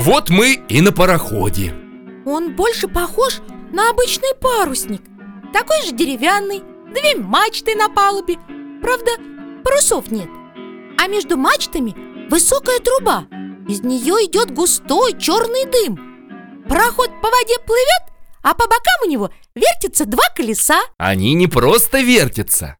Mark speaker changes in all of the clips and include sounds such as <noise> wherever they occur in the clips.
Speaker 1: Вот мы и на пароходе.
Speaker 2: Он больше похож на обычный парусник. Такой же деревянный, две мачты на палубе. Правда, парусов нет. А между мачтами высокая труба. Из нее идет густой черный дым. Пароход по воде плывет, а по бокам у него вертятся два колеса.
Speaker 1: Они не просто вертятся.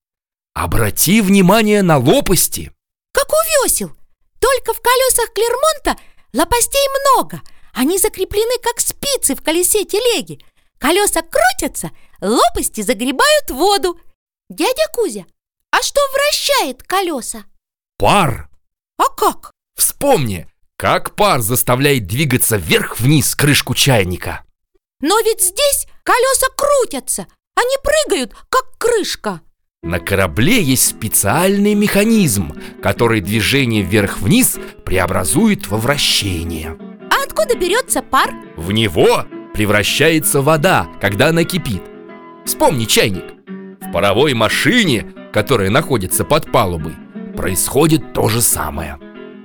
Speaker 1: Обрати внимание на лопасти.
Speaker 2: Как у весел Только в колесах Клермонта лопастей много. Они закреплены как спицы в колесе телеги. Колеса крутятся, лопасти загребают воду. Дядя Кузя, а что вращает колеса?
Speaker 1: Пар.
Speaker 2: А как?
Speaker 1: Вспомни, как пар заставляет двигаться вверх-вниз крышку чайника.
Speaker 2: Но ведь здесь колеса крутятся Они прыгают, как крышка
Speaker 1: На корабле есть специальный механизм, который движение вверх-вниз преобразует во вращение.
Speaker 2: А откуда берется пар?
Speaker 1: В него превращается вода, когда она кипит. Вспомни чайник. В паровой машине, которая находится под палубой, происходит то же самое.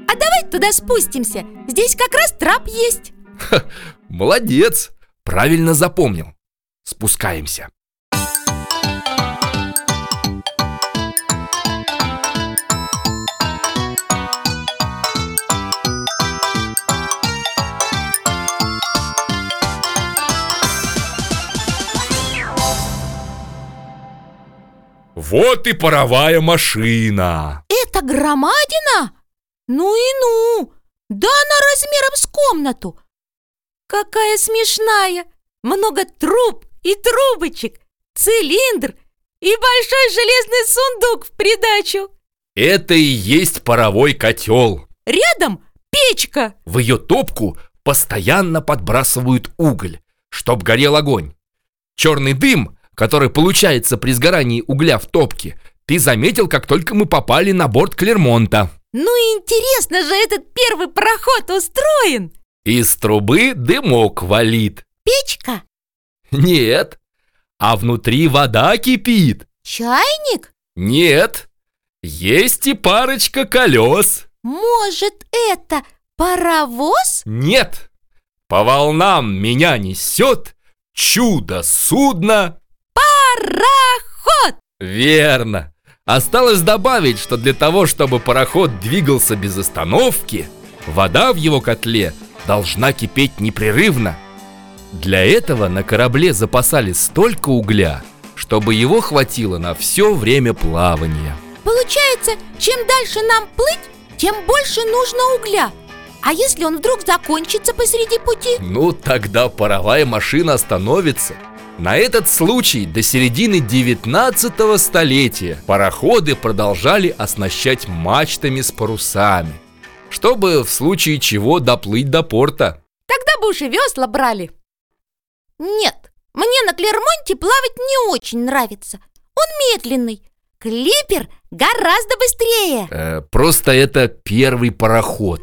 Speaker 2: А давай туда спустимся. Здесь как раз трап есть. <laughs>
Speaker 1: Молодец! Правильно запомнил. Спускаемся Вот и паровая машина
Speaker 2: Это громадина? Ну и ну! Да она размером с комнату Какая смешная! Много труб и трубочек Цилиндр и большой железный сундук в придачу
Speaker 1: Это и есть паровой котел
Speaker 2: Рядом печка
Speaker 1: В ее топку постоянно подбрасывают уголь, чтоб горел огонь. Черный дым, который получается при сгорании угля в топке, ты заметил, как только мы попали на борт Клермонта.
Speaker 2: Ну интересно же этот первый пароход устроен
Speaker 1: Из трубы дымок валит.
Speaker 2: Печка?
Speaker 1: Нет. А внутри вода кипит.
Speaker 2: Чайник?
Speaker 1: Нет. Есть и парочка колес.
Speaker 2: Может это паровоз?
Speaker 1: Нет. По волнам меня несет чудо-судно
Speaker 2: Пароход!
Speaker 1: Верно. Осталось добавить, что для того, чтобы пароход двигался без остановки, вода в его котле должна кипеть непрерывно. Для этого на корабле запасали столько угля, чтобы его хватило на все время плавания.
Speaker 2: Получается, чем дальше нам плыть, тем больше нужно угля А если он вдруг закончится посреди пути?
Speaker 1: Ну, тогда паровая машина остановится. На этот случай до середины 19 столетия пароходы продолжали оснащать мачтами с парусами, чтобы в случае чего доплыть до порта.
Speaker 2: Тогда бы уж и весла брали Нет, мне на Клермонте плавать не очень нравится Он медленный Клипер гораздо быстрее
Speaker 1: Э, просто это первый пароход.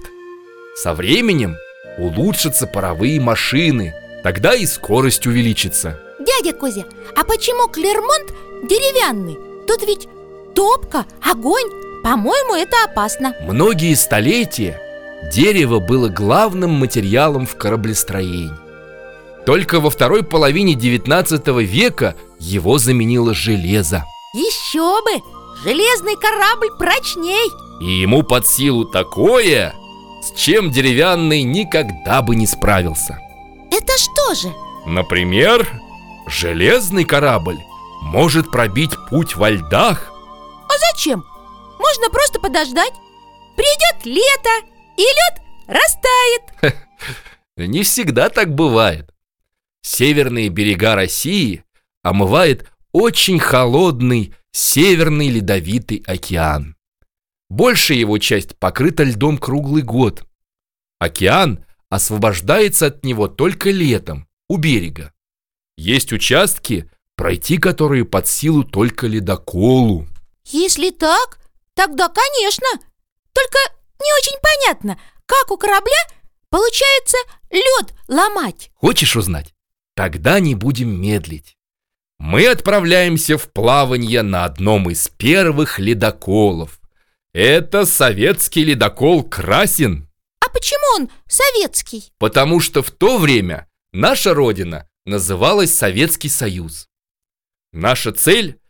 Speaker 1: Со временем улучшатся паровые машины, тогда и скорость увеличится.
Speaker 2: Дядя Кузя, а почему Клермонт деревянный? Тут ведь топка, огонь По-моему, это опасно
Speaker 1: Многие столетия дерево было главным материалом в кораблестроении. Только во второй половине 19 века его заменило железо.
Speaker 2: Еще бы! Железный корабль прочней
Speaker 1: И ему под силу такое, с чем деревянный никогда бы не справился.
Speaker 2: Это что же?
Speaker 1: Например, железный корабль может пробить путь во льдах.
Speaker 2: А зачем? Можно просто подождать Придет лето, и лед растает
Speaker 1: Не всегда так бывает. Северные берега России омывает очень холодный Северный Ледовитый океан. Большая его часть покрыта льдом круглый год. Океан освобождается от него только летом, у берега. Есть участки, пройти которые под силу только ледоколу.
Speaker 2: Если так, тогда конечно Только не очень понятно, как у корабля получается лед ломать
Speaker 1: Хочешь узнать? Тогда не будем медлить. Мы отправляемся в плавание на одном из первых ледоколов. Это советский ледокол «Красин».
Speaker 2: А почему он советский?
Speaker 1: Потому что в то время наша родина называлась Советский Союз. Наша цель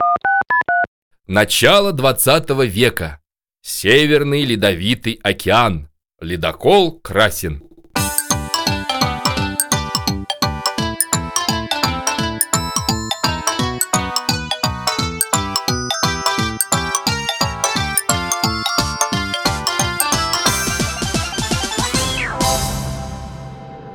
Speaker 1: – начало 20 века. Северный ледовитый океан. Ледокол Красин.